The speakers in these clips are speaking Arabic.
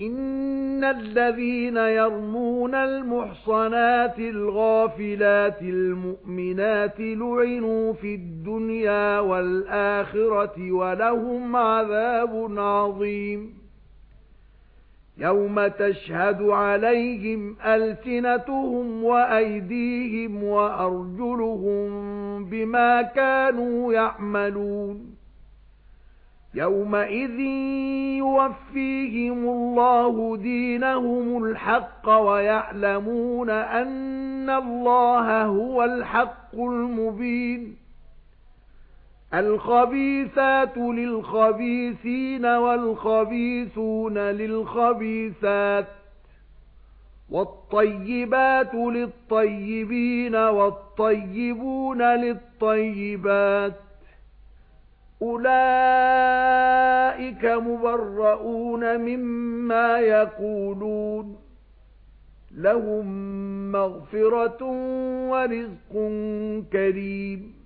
إِنَّ الَّذِينَ يَرْمُونَ الْمُحْصَنَاتِ الْغَافِلَاتِ الْمُؤْمِنَاتِ لُعِنُوا فِي الدُّنْيَا وَالْآخِرَةِ وَلَهُمْ عَذَابٌ عَظِيمٌ يَوْمَ تَشْهَدُ عَلَيْهِمْ أَلْسِنَتُهُمْ وَأَيْدِيهِمْ وَأَرْجُلُهُم بِمَا كَانُوا يَعْمَلُونَ يَوْمَئِذٍ يُوَفِّيهِمُ اللَّهُ دِينَهُمُ الْحَقَّ وَيَعْلَمُونَ أَنَّ اللَّهَ هُوَ الْحَقُّ الْمُبِينُ الْخَبِيثَاتُ لِلْخَبِيثِينَ وَالْخَبِيثُونَ لِلْخَبِيثَاتِ وَالطَّيِّبَاتُ لِلطَّيِّبِينَ وَالطَّيِّبُونَ لِلطَّيِّبَاتِ أُولَئِكَ مُبَرَّؤُونَ مِمَّا يَقُولُونَ. لَهُم مَّغْفِرَةٌ وَرِزْقٌ كَرِيمٌ.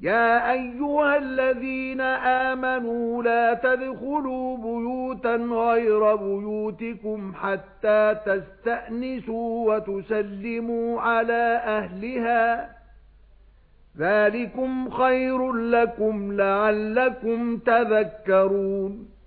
يَا أَيُّهَا الَّذِينَ آمَنُوا لَا تَدْخُلُوا بُيُوتًا غَيْرَ بُيُوتِكُمْ حَتَّى تَسْتَأْنِسُوا وَتُسَلِّمُوا عَلَى أَهْلِهَا. ذَلِكُمْ خَيْرٌ لَكُمْ لَعَلَّكُمْ تَذَكَّرُونَ